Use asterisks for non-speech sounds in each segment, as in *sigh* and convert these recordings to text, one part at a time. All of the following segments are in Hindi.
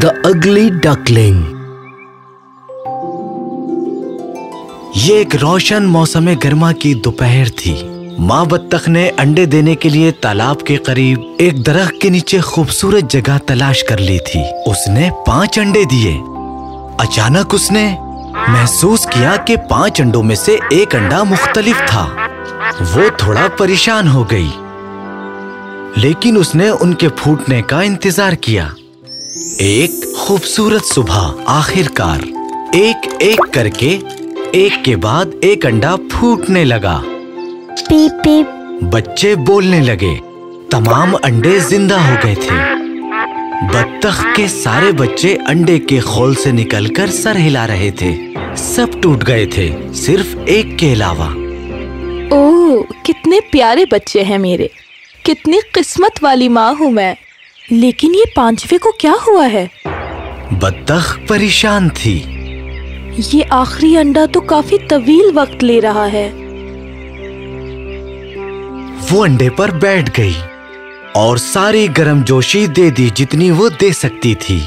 द अगली डकलिंग ये एक रोशन मौसम गर्मा की दोपहर थी। माँ बत्तख ने अंडे देने के लिए तालाब के करीब एक दरख्त के नीचे खूबसूरत जगह तलाश कर ली थी। उसने पाँच अंडे दिए। अचानक उसने महसूस किया कि पाँच अंडों में से एक अंडा मुख्तलिफ़ था। वो थोड़ा परेशान हो गई। लेकिन उसने उनके फूटने का इंतज़ार किया। एक खूबसूरत सुबह आखिरकार। एक एक करके एक के बाद एक अंडा फूटने लगा। पीप पीप। बच्चे बोलने लगे। तमाम अंडे ज़िंदा हो गए थे। बत्तख के सारे बच्चे अंडे के खोल से निकलकर सर हिला रहे थे। सब टूट गए थे सिर्फ़ एक के अलावा। ओह कितने प्यारे बच्चे हैं मेरे। कितनी किस्मत वाली माँ हूँ मैं। लेकिन ये पांचवे को क्या हुआ है? बत्तख परेशान थी। ये आखिरी अंडा तो काफ़ी तवील वक्त ले रहा है। वो अंडे पर बैठ गई और सारी गर्मजोशी दे दी जितनी वो दे सकती थी।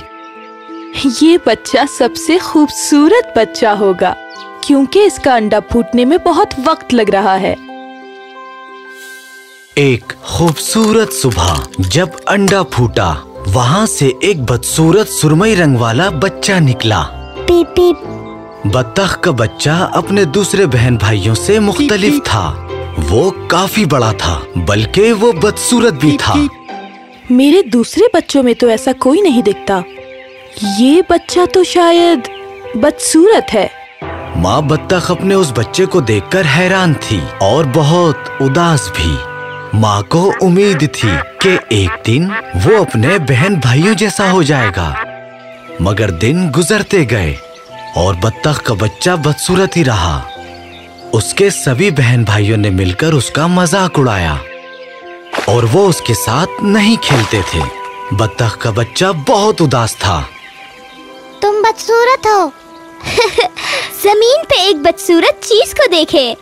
ये बच्चा सबसे खूबसूरत बच्चा होगा क्योंकि इसका अंडा फूटने में बहुत वक्त लग रहा है। एक खूबसूरत सुबह जब अंडा फूटा वहाँ से एक बदसूरत सुरमई रंग वाला बच्चा निकला। पीप पीप। बत्तख का बच्चा अपने दूसरे बहन भाइयों से मुख्तलिफ़ था। वो काफ़ी बड़ा था बल्कि वो बदसूरत भी था। मेरे दूसरे बच्चों में तो ऐसा कोई नहीं दिखता। ये बच्चा तो शायद बदसूरत है। माँ बत्तख अपने उस बच्चे को देखकर हैरान थी और बहुत उदास भी। माँ को उम्मीद थी कि एक दिन वो अपने बहन भाइयों जैसा हो जाएगा। मगर दिन गुजरते गए और बत्तख का बच्चा बदसूरत ही रहा। उसके सभी बहन भाइयों ने मिलकर उसका मज़ाक उड़ाया और वो उसके साथ नहीं खेलते थे। बत्तख का बच्चा बहुत उदास था। तुम बदसूरत हो। *laughs* ज़मीन पे एक बदसूरत चीज़ को देखे।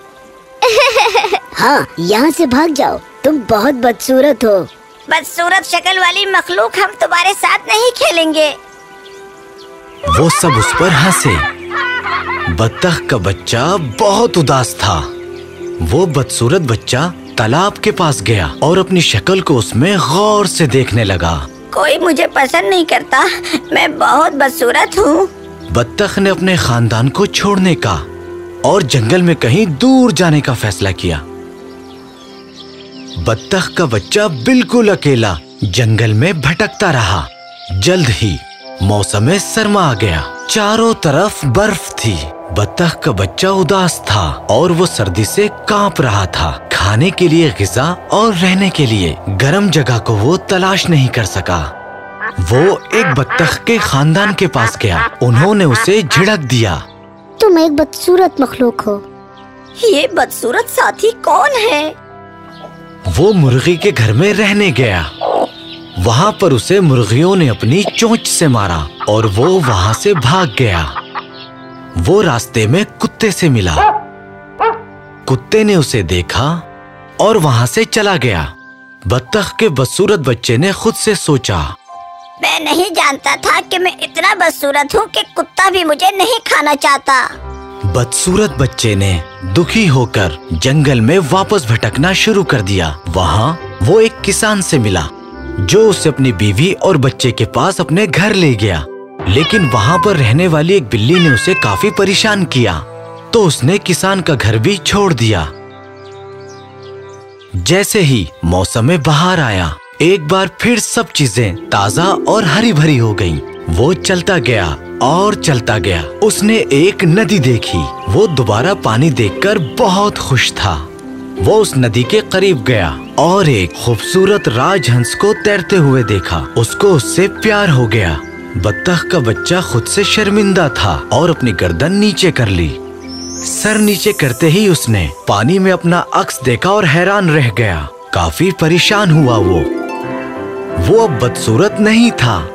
*laughs* हाँ यहाँ से भाग जाओ। तुम बहुत बदसूरत हो। बदसूरत शक्ल वाली मखलूक हम तुम्हारे साथ नहीं खेलेंगे। वो सब उस पर हंसे। बत्तख का बच्चा बहुत उदास था। वो बदसूरत बच्चा तालाब के पास गया और अपनी शक्ल को उसमें गौर से देखने लगा। कोई मुझे पसंद नहीं करता। मैं बहुत बदसूरत हूँ। बत्तख ने अपने खानदान को छोड़ने का और जंगल में कहीं दूर जाने का फैसला किया। बत्तख का बच्चा बिल्कुल अकेला जंगल में भटकता रहा। जल्द ही मौसम सरमा आ गया। चारों तरफ़ बर्फ़ थी। बत्तख का बच्चा उदास था और वो सर्दी से काँप रहा था। खाने के लिए गिजा और रहने के लिए गर्म जगह को वो तलाश नहीं कर सका। वो एक बत्तख के खानदान के पास गया। उन्होंने उसे झिड़क दिया। तुम एक बदसूरत मखलूक हो। ये बदसूरत साथी कौन है? वो मुर्गी के घर में रहने गया। वहाँ पर उसे मुर्गियों ने अपनी चोंच से मारा और वो वहाँ से भाग गया। वो रास्ते में कुत्ते से मिला। कुत्ते ने उसे देखा और वहाँ से चला गया। बत्तख के बदसूरत बच्चे ने खुद से सोचा, मैं नहीं जानता था कि मैं इतना बदसूरत हूँ कि कुत्ता भी मुझे नहीं खाना चाहता। बदसूरत बच्चे ने दुखी होकर जंगल में वापस भटकना शुरू कर दिया। वहाँ वो एक किसान से मिला, जो उसे अपनी बीवी और बच्चे के पास अपने घर ले गया। लेकिन वहाँ पर रहने वाली एक बिल्ली ने उसे काफ़ी परेशान किया तो उसने किसान का घर भी छोड़ दिया। जैसे ही मौसम में बाहर आया, एक बार फिर सब चीज़ें ताज़ा और हरी भरी हो गईं। वो चलता गया और चलता गया। उसने एक नदी देखी। वो दोबारा पानी देखकर बहुत खुश था। वो उस नदी के करीब गया और एक खूबसूरत राजहंस को तैरते हुए देखा। उसको उससे प्यार हो गया। बत्तख का बच्चा खुद से शर्मिंदा था और अपनी गर्दन नीचे कर ली। सर नीचे करते ही उसने पानी में अपना अक्स देखा और हैरान रह गया। काफ़ी परेशान हुआ वो। वो अब बदसूरत नहीं था।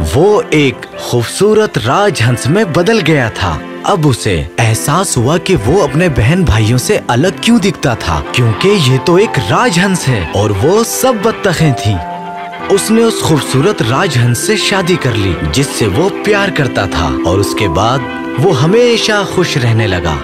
वो एक खूबसूरत राजहंस में बदल गया था। अब उसे एहसास हुआ कि वो अपने बहन भाइयों से अलग क्यों दिखता था, क्योंकि ये तो एक राजहंस है और वो सब बत्तखें थी। उसने उस खूबसूरत राजहंस से शादी कर ली, जिससे वो प्यार करता था और उसके बाद वो हमेशा खुश रहने लगा।